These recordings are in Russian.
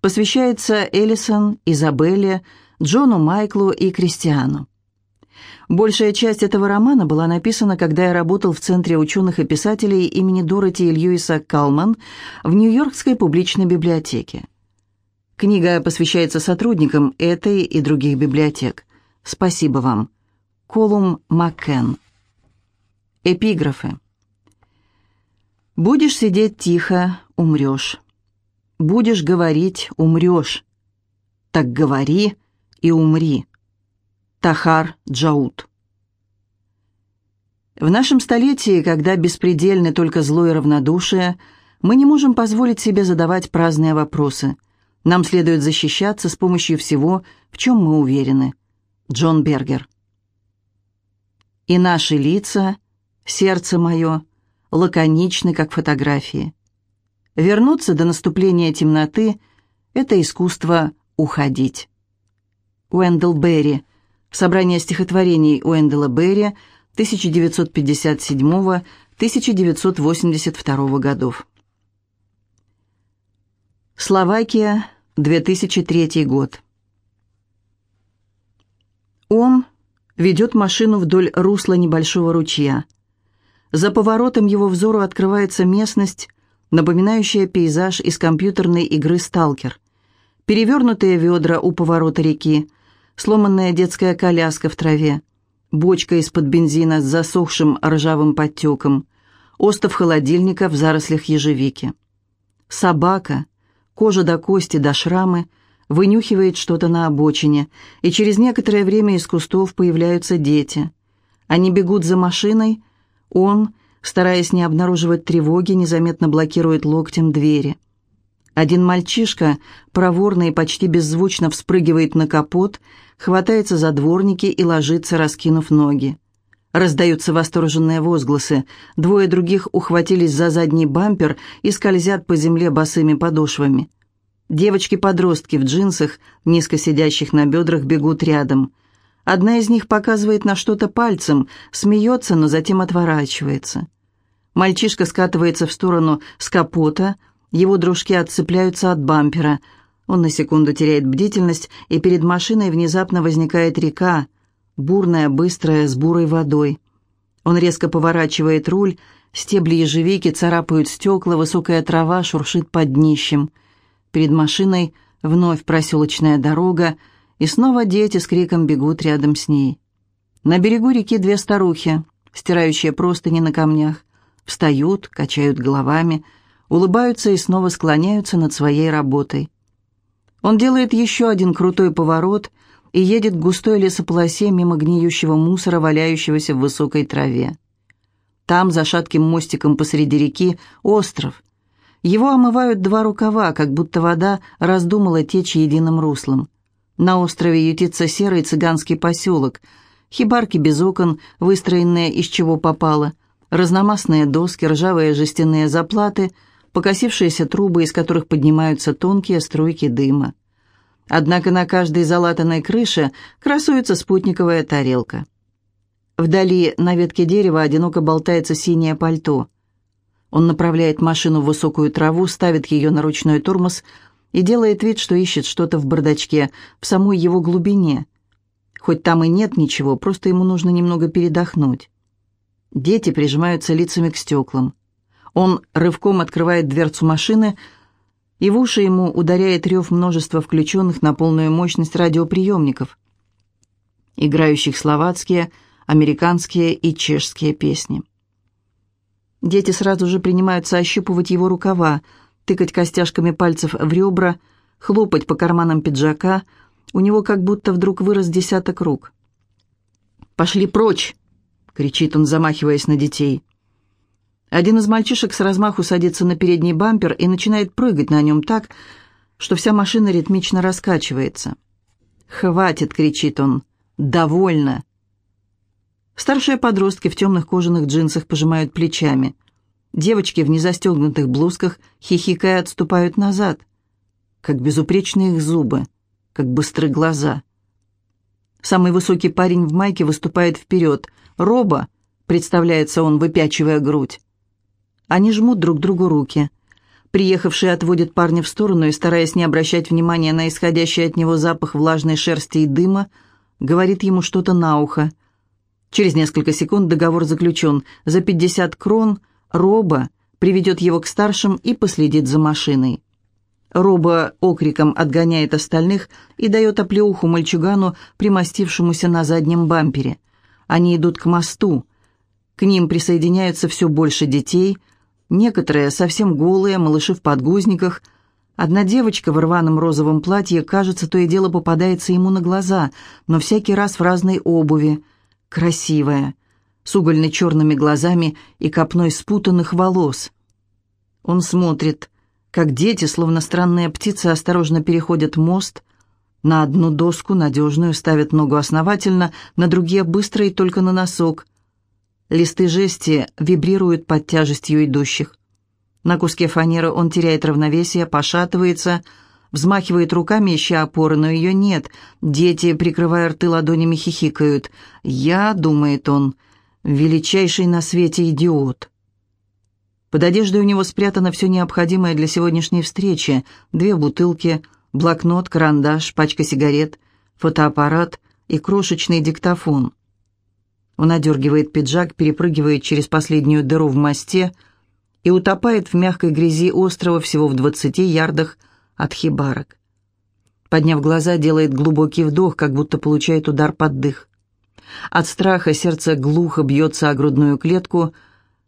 Посвящается Эллисон, Изабелле, Джону Майклу и Кристиану. Большая часть этого романа была написана, когда я работал в Центре ученых и писателей имени Дороти и Льюиса Калман в Нью-Йоркской публичной библиотеке. Книга посвящается сотрудникам этой и других библиотек. Спасибо вам. Колум Маккен. Эпиграфы. «Будешь сидеть тихо, умрешь. Будешь говорить, умрешь. Так говори и умри». Тахар Джаут. В нашем столетии, когда беспредельны только зло и равнодушие, мы не можем позволить себе задавать праздные вопросы. Нам следует защищаться с помощью всего, в чем мы уверены. Джон Бергер. И наши лица, сердце мое, лаконичны, как фотографии. Вернуться до наступления темноты — это искусство уходить. Уэндell Берри, Собрание стихотворений Уэндела Берри 1957-1982 годов. Словакия, 2003 год. Он ведет машину вдоль русла небольшого ручья. За поворотом его взору открывается местность, напоминающая пейзаж из компьютерной игры «Сталкер». Перевернутые ведра у поворота реки – сломанная детская коляска в траве, бочка из-под бензина с засохшим ржавым подтеком, остов холодильника в зарослях ежевики. Собака, кожа до кости до шрамы, вынюхивает что-то на обочине, и через некоторое время из кустов появляются дети. Они бегут за машиной, он, стараясь не обнаруживать тревоги, незаметно блокирует локтем двери. Один мальчишка, проворно и почти беззвучно вспрыгивает на капот, хватается за дворники и ложится, раскинув ноги. Раздаются восторженные возгласы. Двое других ухватились за задний бампер и скользят по земле босыми подошвами. Девочки-подростки в джинсах, низко сидящих на бедрах, бегут рядом. Одна из них показывает на что-то пальцем, смеется, но затем отворачивается. Мальчишка скатывается в сторону с капота – его дружки отцепляются от бампера. Он на секунду теряет бдительность, и перед машиной внезапно возникает река, бурная, быстрая, с бурой водой. Он резко поворачивает руль, стебли ежевики царапают стекла, высокая трава шуршит под днищем. Перед машиной вновь проселочная дорога, и снова дети с криком бегут рядом с ней. На берегу реки две старухи, стирающие простыни на камнях, встают, качают головами — улыбаются и снова склоняются над своей работой. Он делает еще один крутой поворот и едет к густой лесополосе мимо гниющего мусора, валяющегося в высокой траве. Там, за шатким мостиком посреди реки, остров. Его омывают два рукава, как будто вода раздумала течь единым руслом. На острове ютится серый цыганский поселок, хибарки без окон, выстроенные из чего попало, разномастные доски, ржавые жестяные заплаты — покосившиеся трубы, из которых поднимаются тонкие струйки дыма. Однако на каждой залатанной крыше красуется спутниковая тарелка. Вдали на ветке дерева одиноко болтается синее пальто. Он направляет машину в высокую траву, ставит ее на ручной тормоз и делает вид, что ищет что-то в бардачке, в самой его глубине. Хоть там и нет ничего, просто ему нужно немного передохнуть. Дети прижимаются лицами к стеклам. Он рывком открывает дверцу машины, и в уши ему ударяет рев множества включенных на полную мощность радиоприемников, играющих словацкие, американские и чешские песни. Дети сразу же принимаются ощупывать его рукава, тыкать костяшками пальцев в ребра, хлопать по карманам пиджака. У него как будто вдруг вырос десяток рук. «Пошли прочь!» — кричит он, замахиваясь на детей. Один из мальчишек с размаху садится на передний бампер и начинает прыгать на нем так, что вся машина ритмично раскачивается. «Хватит!» — кричит он. «Довольно!» Старшие подростки в темных кожаных джинсах пожимают плечами. Девочки в незастегнутых блузках, хихикая, отступают назад. Как безупречные их зубы, как быстры глаза. Самый высокий парень в майке выступает вперед. «Роба!» — представляется он, выпячивая грудь. Они жмут друг другу руки. Приехавший отводит парня в сторону и, стараясь не обращать внимания на исходящий от него запах влажной шерсти и дыма, говорит ему что-то на ухо. Через несколько секунд договор заключен. За 50 крон Роба приведет его к старшим и последит за машиной. Роба окриком отгоняет остальных и дает оплеуху мальчугану, примостившемуся на заднем бампере. Они идут к мосту. К ним присоединяются все больше детей – Некоторые совсем голые, малыши в подгузниках. Одна девочка в рваном розовом платье, кажется, то и дело попадается ему на глаза, но всякий раз в разной обуви. Красивая, с угольно-черными глазами и копной спутанных волос. Он смотрит, как дети, словно странные птицы, осторожно переходят мост, на одну доску надежную ставят ногу основательно, на другие быстро и только на носок. Листы жести вибрируют под тяжестью идущих. На куске фанеры он теряет равновесие, пошатывается, взмахивает руками, ища опоры, но ее нет. Дети, прикрывая рты ладонями, хихикают. «Я», — думает он, — «величайший на свете идиот». Под одеждой у него спрятано все необходимое для сегодняшней встречи. Две бутылки, блокнот, карандаш, пачка сигарет, фотоаппарат и крошечный диктофон. Он одергивает пиджак, перепрыгивает через последнюю дыру в мосте и утопает в мягкой грязи острова всего в двадцати ярдах от хибарок. Подняв глаза, делает глубокий вдох, как будто получает удар под дых. От страха сердце глухо бьется о грудную клетку.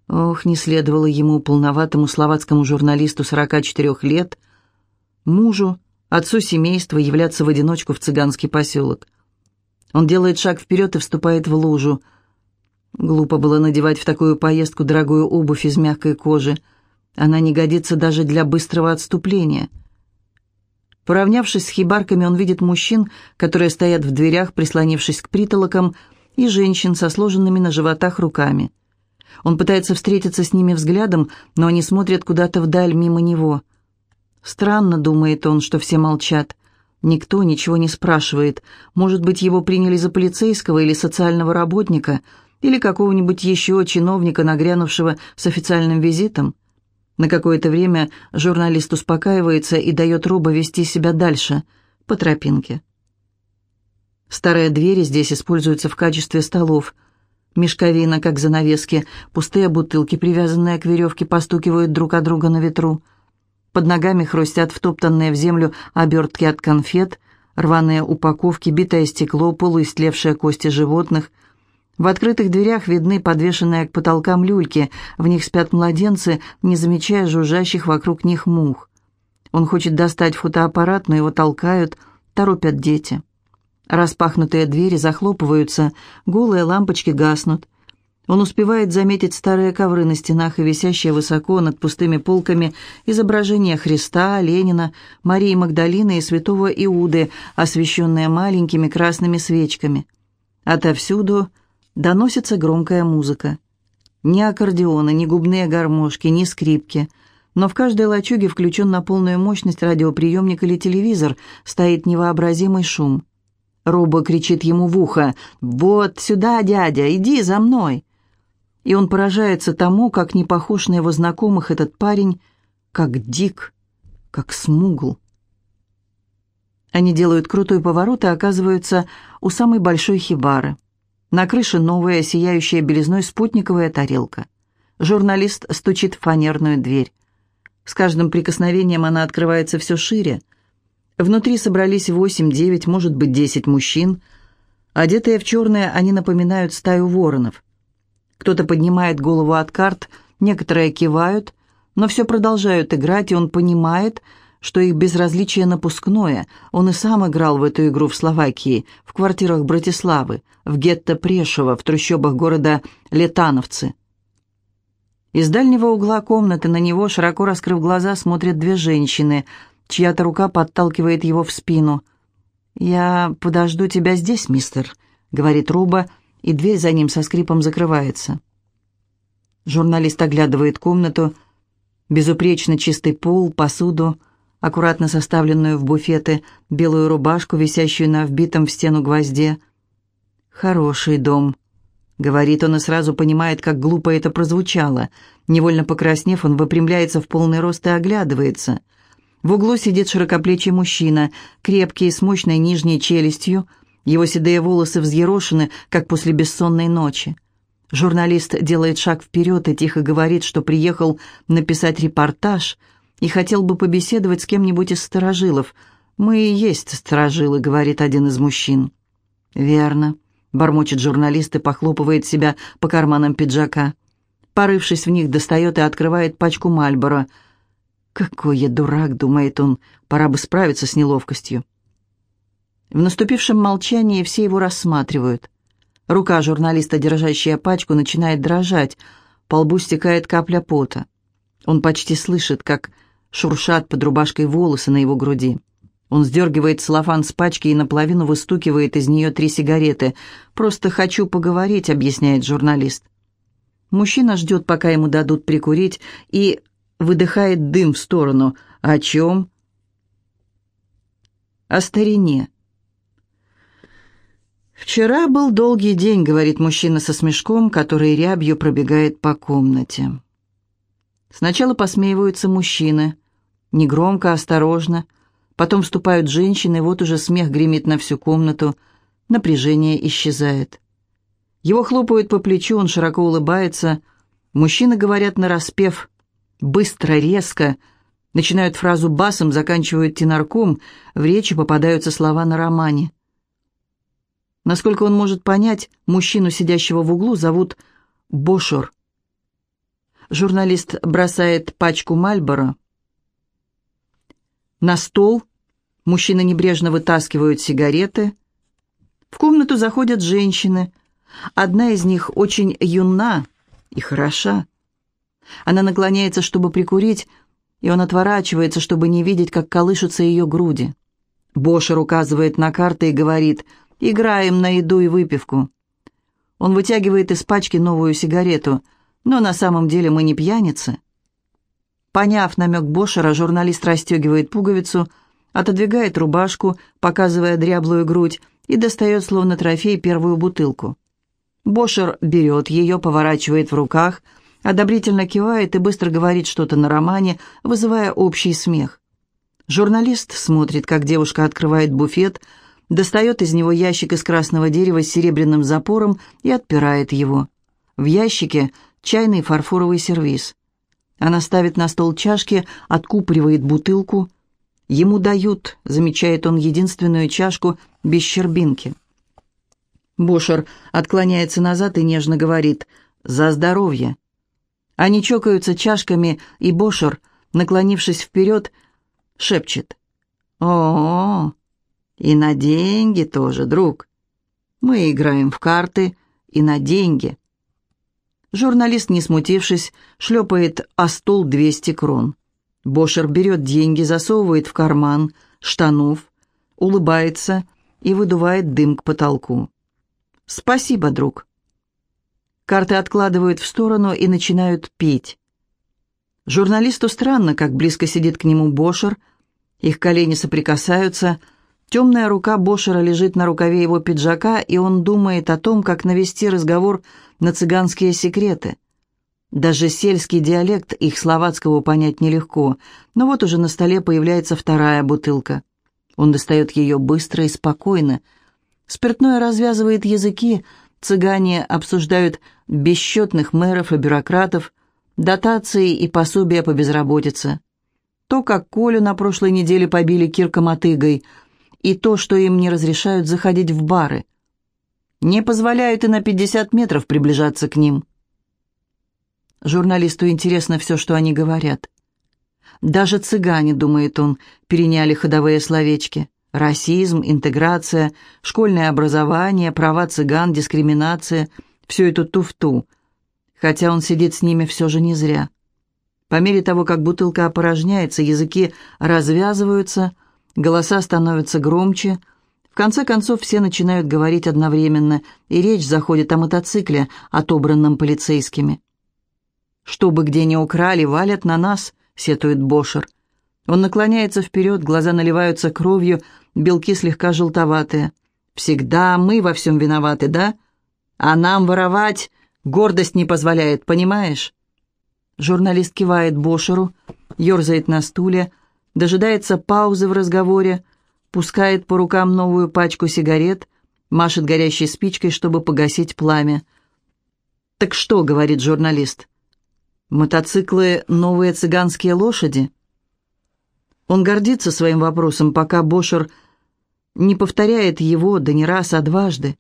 Ох, не следовало ему, полноватому словацкому журналисту 44 лет, мужу, отцу семейства, являться в одиночку в цыганский поселок. Он делает шаг вперед и вступает в лужу. Глупо было надевать в такую поездку дорогую обувь из мягкой кожи. Она не годится даже для быстрого отступления. Поравнявшись с хибарками, он видит мужчин, которые стоят в дверях, прислонившись к притолокам, и женщин со сложенными на животах руками. Он пытается встретиться с ними взглядом, но они смотрят куда-то вдаль мимо него. Странно, думает он, что все молчат. Никто ничего не спрашивает. Может быть, его приняли за полицейского или социального работника – или какого-нибудь еще чиновника, нагрянувшего с официальным визитом. На какое-то время журналист успокаивается и дает Роба вести себя дальше, по тропинке. Старые двери здесь используются в качестве столов. Мешковина, как занавески, пустые бутылки, привязанные к веревке, постукивают друг от друга на ветру. Под ногами хрустят втоптанные в землю обертки от конфет, рваные упаковки, битое стекло, полуистлевшие кости животных — в открытых дверях видны подвешенные к потолкам люльки, в них спят младенцы, не замечая жужжащих вокруг них мух. Он хочет достать фотоаппарат, но его толкают, торопят дети. Распахнутые двери захлопываются, голые лампочки гаснут. Он успевает заметить старые ковры на стенах и висящие высоко над пустыми полками изображения Христа, Ленина, Марии Магдалины и святого Иуды, освещенные маленькими красными свечками. Отовсюду доносится громкая музыка. Ни аккордеона, ни губные гармошки, ни скрипки. Но в каждой лачуге включен на полную мощность радиоприемник или телевизор, стоит невообразимый шум. Роба кричит ему в ухо «Вот сюда, дядя, иди за мной!» И он поражается тому, как не похож на его знакомых этот парень, как дик, как смугл. Они делают крутой поворот и оказываются у самой большой хибары. На крыше новая, сияющая белизной спутниковая тарелка. Журналист стучит в фанерную дверь. С каждым прикосновением она открывается все шире. Внутри собрались восемь, девять, может быть, десять мужчин. Одетые в черное, они напоминают стаю воронов. Кто-то поднимает голову от карт, некоторые кивают, но все продолжают играть, и он понимает, что их безразличие напускное. Он и сам играл в эту игру в Словакии, в квартирах Братиславы, в гетто Прешева, в трущобах города Летановцы. Из дальнего угла комнаты на него, широко раскрыв глаза, смотрят две женщины. Чья-то рука подталкивает его в спину. «Я подожду тебя здесь, мистер», — говорит Руба, и дверь за ним со скрипом закрывается. Журналист оглядывает комнату, безупречно чистый пол, посуду — аккуратно составленную в буфеты, белую рубашку, висящую на вбитом в стену гвозде. Хороший дом. Говорит он и сразу понимает, как глупо это прозвучало. Невольно покраснев, он выпрямляется в полный рост и оглядывается. В углу сидит широкоплечий мужчина, крепкий, с мощной нижней челюстью. Его седые волосы взъерошены, как после бессонной ночи. Журналист делает шаг вперед и тихо говорит, что приехал написать репортаж и хотел бы побеседовать с кем-нибудь из сторожилов. «Мы и есть сторожилы», — говорит один из мужчин. «Верно», — бормочет журналист и похлопывает себя по карманам пиджака. Порывшись в них, достает и открывает пачку Мальборо. «Какой я дурак», — думает он, — «пора бы справиться с неловкостью». В наступившем молчании все его рассматривают. Рука журналиста, держащая пачку, начинает дрожать, по лбу стекает капля пота. Он почти слышит, как шуршат под рубашкой волосы на его груди. Он сдергивает целлофан с пачки и наполовину выстукивает из нее три сигареты. «Просто хочу поговорить», — объясняет журналист. Мужчина ждет, пока ему дадут прикурить, и выдыхает дым в сторону. «О чем?» «О старине». «Вчера был долгий день», — говорит мужчина со смешком, который рябью пробегает по комнате. Сначала посмеиваются мужчины. Негромко, осторожно. Потом вступают женщины, вот уже смех гремит на всю комнату. Напряжение исчезает. Его хлопают по плечу, он широко улыбается. Мужчины говорят нараспев, быстро, резко. Начинают фразу басом, заканчивают тенарком. В речи попадаются слова на романе. Насколько он может понять, мужчину, сидящего в углу, зовут Бошор. Журналист бросает пачку Мальборо. На стол мужчины небрежно вытаскивают сигареты. В комнату заходят женщины. Одна из них очень юна и хороша. Она наклоняется, чтобы прикурить, и он отворачивается, чтобы не видеть, как колышутся ее груди. Бошер указывает на карты и говорит – Играем на еду и выпивку. Он вытягивает из пачки новую сигарету, но на самом деле мы не пьяницы. Поняв намек Бошера, журналист расстегивает пуговицу, отодвигает рубашку, показывая дряблую грудь, и достает, словно трофей, первую бутылку. Бошер берет ее, поворачивает в руках, одобрительно кивает и быстро говорит что-то на романе, вызывая общий смех. Журналист смотрит, как девушка открывает буфет, достает из него ящик из красного дерева с серебряным запором и отпирает его. В ящике чайный фарфоровый сервиз. Она ставит на стол чашки, откупоривает бутылку. Ему дают, замечает он, единственную чашку без щербинки. Бошер отклоняется назад и нежно говорит «За здоровье». Они чокаются чашками, и Бошер, наклонившись вперед, шепчет «О-о-о!» И на деньги тоже, друг. Мы играем в карты и на деньги. Журналист, не смутившись, шлепает о стол 200 крон. Бошер берет деньги, засовывает в карман штанов, улыбается и выдувает дым к потолку. «Спасибо, друг». Карты откладывают в сторону и начинают пить. Журналисту странно, как близко сидит к нему Бошер. Их колени соприкасаются – Темная рука Бошера лежит на рукаве его пиджака, и он думает о том, как навести разговор на цыганские секреты. Даже сельский диалект их словацкого понять нелегко, но вот уже на столе появляется вторая бутылка. Он достает ее быстро и спокойно. Спиртное развязывает языки, цыгане обсуждают бесчетных мэров и бюрократов, дотации и пособия по безработице. То, как Колю на прошлой неделе побили кирком-отыгой – и то, что им не разрешают заходить в бары. Не позволяют и на 50 метров приближаться к ним. Журналисту интересно все, что они говорят. Даже цыгане, думает он, переняли ходовые словечки. Расизм, интеграция, школьное образование, права цыган, дискриминация – все это туфту. Хотя он сидит с ними все же не зря. По мере того, как бутылка опорожняется, языки развязываются, Голоса становятся громче. В конце концов, все начинают говорить одновременно, и речь заходит о мотоцикле, отобранном полицейскими. «Что бы где ни украли, валят на нас», — сетует Бошер. Он наклоняется вперед, глаза наливаются кровью, белки слегка желтоватые. «Всегда мы во всем виноваты, да? А нам воровать гордость не позволяет, понимаешь?» Журналист кивает Бошеру, ерзает на стуле, дожидается паузы в разговоре, пускает по рукам новую пачку сигарет, машет горящей спичкой, чтобы погасить пламя. «Так что?» — говорит журналист. «Мотоциклы — новые цыганские лошади?» Он гордится своим вопросом, пока Бошер не повторяет его, да не раз, а дважды.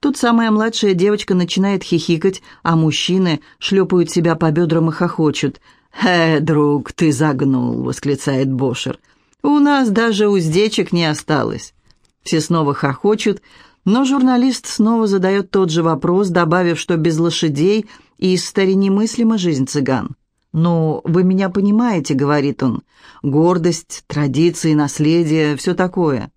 Тут самая младшая девочка начинает хихикать, а мужчины шлепают себя по бедрам и хохочут. «Э, друг, ты загнул!» — восклицает Бошер. «У нас даже уздечек не осталось». Все снова хохочут, но журналист снова задает тот же вопрос, добавив, что без лошадей и из немыслима жизнь цыган. «Ну, вы меня понимаете», — говорит он. «Гордость, традиции, наследие — все такое».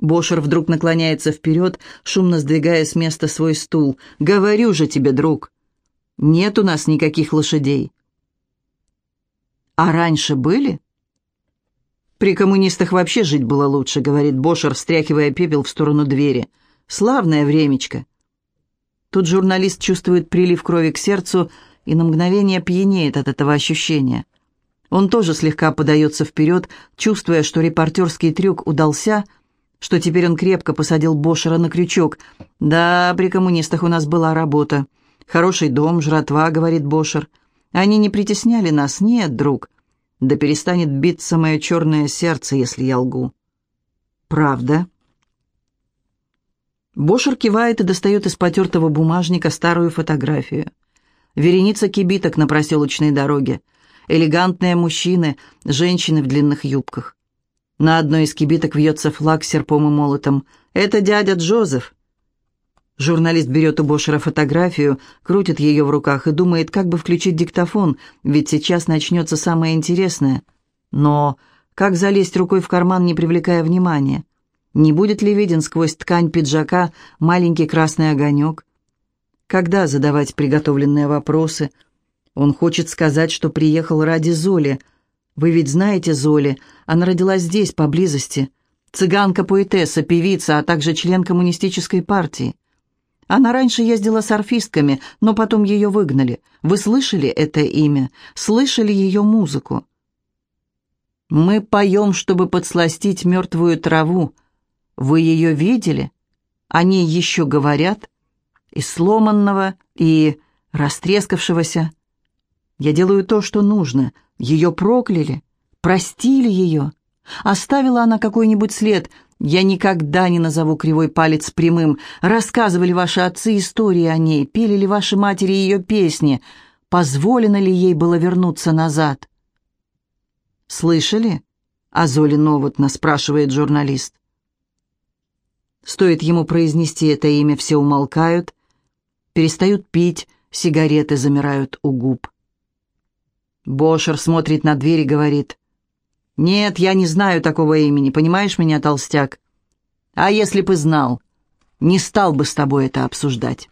Бошер вдруг наклоняется вперед, шумно сдвигая с места свой стул. «Говорю же тебе, друг, нет у нас никаких лошадей». «А раньше были?» «При коммунистах вообще жить было лучше», — говорит Бошер, встряхивая пепел в сторону двери. «Славное времечко». Тут журналист чувствует прилив крови к сердцу и на мгновение пьянеет от этого ощущения. Он тоже слегка подается вперед, чувствуя, что репортерский трюк удался, что теперь он крепко посадил Бошера на крючок. «Да, при коммунистах у нас была работа. Хороший дом, жратва», — говорит Бошер. «Они не притесняли нас, нет, друг. Да перестанет биться мое черное сердце, если я лгу». «Правда?» Бошер кивает и достает из потертого бумажника старую фотографию. Вереница кибиток на проселочной дороге. Элегантные мужчины, женщины в длинных юбках. На одной из кибиток вьется флаг с серпом и молотом. «Это дядя Джозеф». Журналист берет у Бошера фотографию, крутит ее в руках и думает, как бы включить диктофон, ведь сейчас начнется самое интересное. Но как залезть рукой в карман, не привлекая внимания? Не будет ли виден сквозь ткань пиджака маленький красный огонек? Когда задавать приготовленные вопросы? Он хочет сказать, что приехал ради Золи – вы ведь знаете Золи, она родилась здесь, поблизости. Цыганка-поэтесса, певица, а также член коммунистической партии. Она раньше ездила с орфистками, но потом ее выгнали. Вы слышали это имя? Слышали ее музыку? Мы поем, чтобы подсластить мертвую траву. Вы ее видели? Они еще говорят. И сломанного, и растрескавшегося. Я делаю то, что нужно. Ее прокляли, простили ее. Оставила она какой-нибудь след. Я никогда не назову кривой палец прямым. Рассказывали ваши отцы истории о ней, пели ли ваши матери ее песни. Позволено ли ей было вернуться назад? «Слышали?» — а Золи Новотна спрашивает журналист. Стоит ему произнести это имя, все умолкают, перестают пить, сигареты замирают у губ. Бошер смотрит на дверь и говорит. «Нет, я не знаю такого имени, понимаешь меня, толстяк? А если бы знал, не стал бы с тобой это обсуждать».